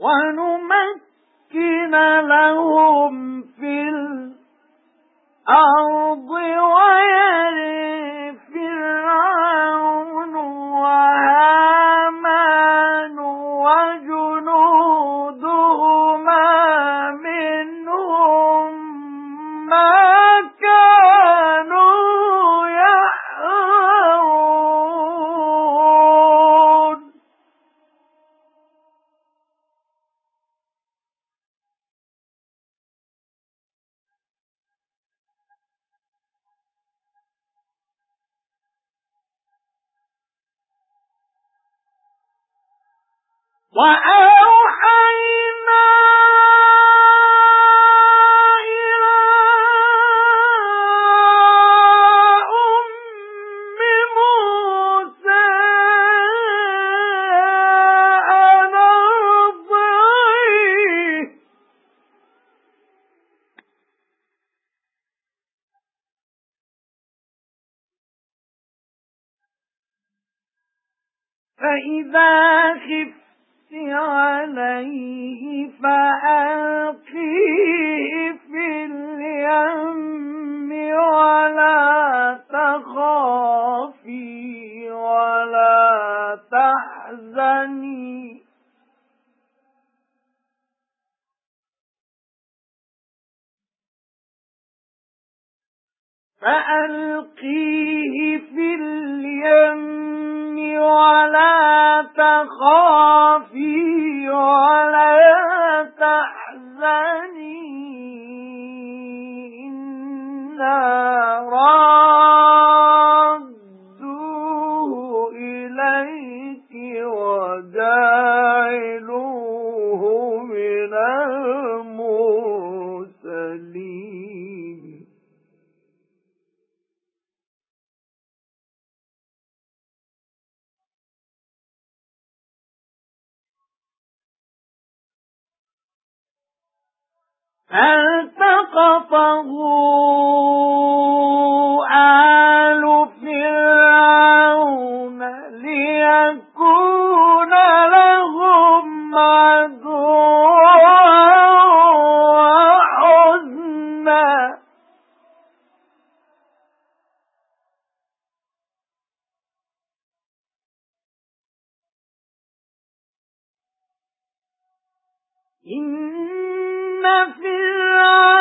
وَنُمَكِّنَ لَهُمْ فِي الْأَرْضِ وَأَوْحَيْنَا إِلَى أُمِّ مُوسَى أَنْ فَإِذَا خِفْتِ عَلَيْهِ فَأَلْقِيهِ فِي الْيَمِّ وَلَا تَخَافِي وَلَا تَحْزَنِي. فَأَلْقِيهِ فِي الْيَمِّ وَلَا تَخَافِي وَلَا فَالْتَقَطَهُ آلُ فِرْعَوْنَ لِيَكُونَ لَهُمْ عَدُوًّا وَحُزْنًا. إِنَّ فِرْعَوْنَ